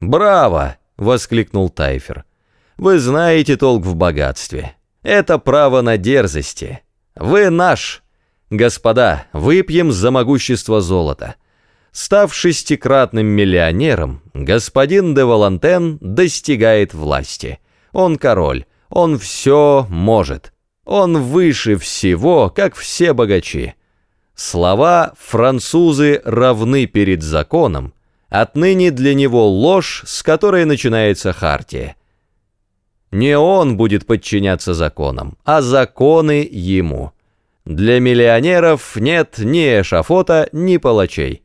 «Браво!» — воскликнул Тайфер. «Вы знаете толк в богатстве. Это право на дерзости. Вы наш. Господа, выпьем за могущество золота». Став шестикратным миллионером, господин де Валантен достигает власти. Он король, он все может. Он выше всего, как все богачи. Слова «французы равны перед законом» отныне для него ложь, с которой начинается хартия. Не он будет подчиняться законам, а законы ему. Для миллионеров нет ни эшафота, ни палачей.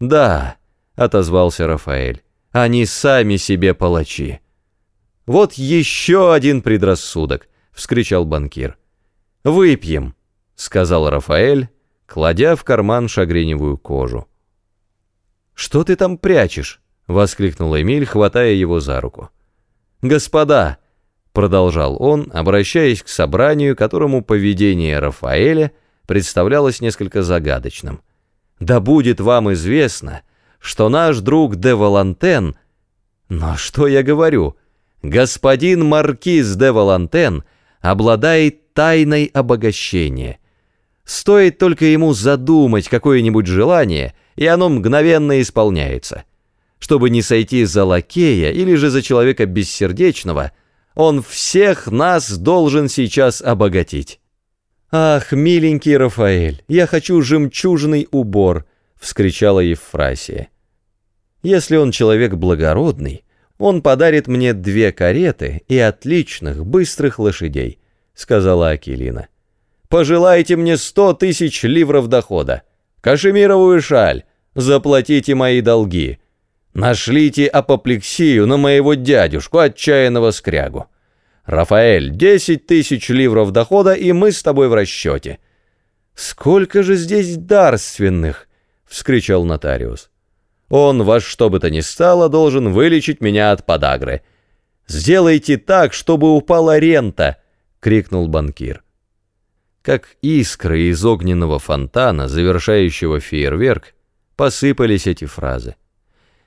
«Да», — отозвался Рафаэль, — «они сами себе палачи». «Вот еще один предрассудок», — вскричал банкир. «Выпьем», — сказал Рафаэль, кладя в карман шагреневую кожу. «Что ты там прячешь?» — воскликнул Эмиль, хватая его за руку. «Господа», — продолжал он, обращаясь к собранию, которому поведение Рафаэля представлялось несколько загадочным — да будет вам известно, что наш друг де Валантен... Но что я говорю? Господин Маркиз де Валантен обладает тайной обогащения. Стоит только ему задумать какое-нибудь желание, и оно мгновенно исполняется. Чтобы не сойти за лакея или же за человека бессердечного, он всех нас должен сейчас обогатить. «Ах, миленький Рафаэль, я хочу жемчужный убор!» — вскричала Евфрасия. «Если он человек благородный, он подарит мне две кареты и отличных, быстрых лошадей», — сказала Акелина. «Пожелайте мне сто тысяч ливров дохода, кашемировую шаль, заплатите мои долги, нашлите апоплексию на моего дядюшку, отчаянного скрягу». «Рафаэль, десять тысяч ливров дохода, и мы с тобой в расчете». «Сколько же здесь дарственных!» — вскричал нотариус. «Он во что бы то ни стало должен вылечить меня от подагры. Сделайте так, чтобы упала рента!» — крикнул банкир. Как искры из огненного фонтана, завершающего фейерверк, посыпались эти фразы.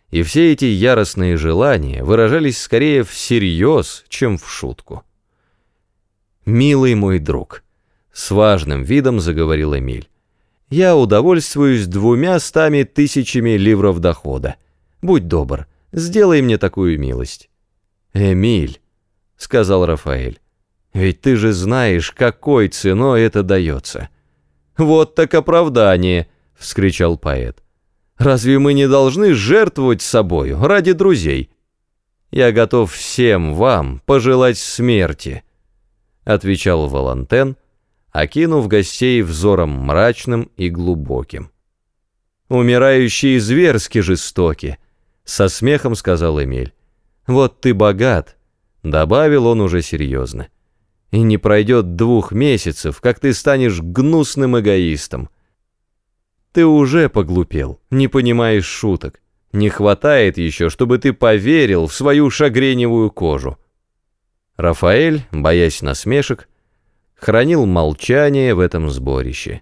И все эти яростные желания выражались скорее всерьез, чем в шутку. «Милый мой друг», — с важным видом заговорил Эмиль, «я удовольствуюсь двумя стами тысячами ливров дохода. Будь добр, сделай мне такую милость». «Эмиль», — сказал Рафаэль, «ведь ты же знаешь, какой ценой это дается». «Вот так оправдание», — вскричал поэт. Разве мы не должны жертвовать собою ради друзей? Я готов всем вам пожелать смерти, отвечал Валантен, окинув гостей взором мрачным и глубоким. Умирающие зверски жестоки, со смехом сказал Эмиль. Вот ты богат, добавил он уже серьезно. И не пройдет двух месяцев, как ты станешь гнусным эгоистом. Ты уже поглупел, не понимаешь шуток. Не хватает еще, чтобы ты поверил в свою шагреневую кожу. Рафаэль, боясь насмешек, хранил молчание в этом сборище.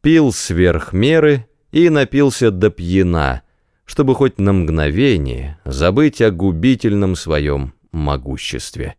Пил сверх меры и напился до пьяна, чтобы хоть на мгновение забыть о губительном своем могуществе.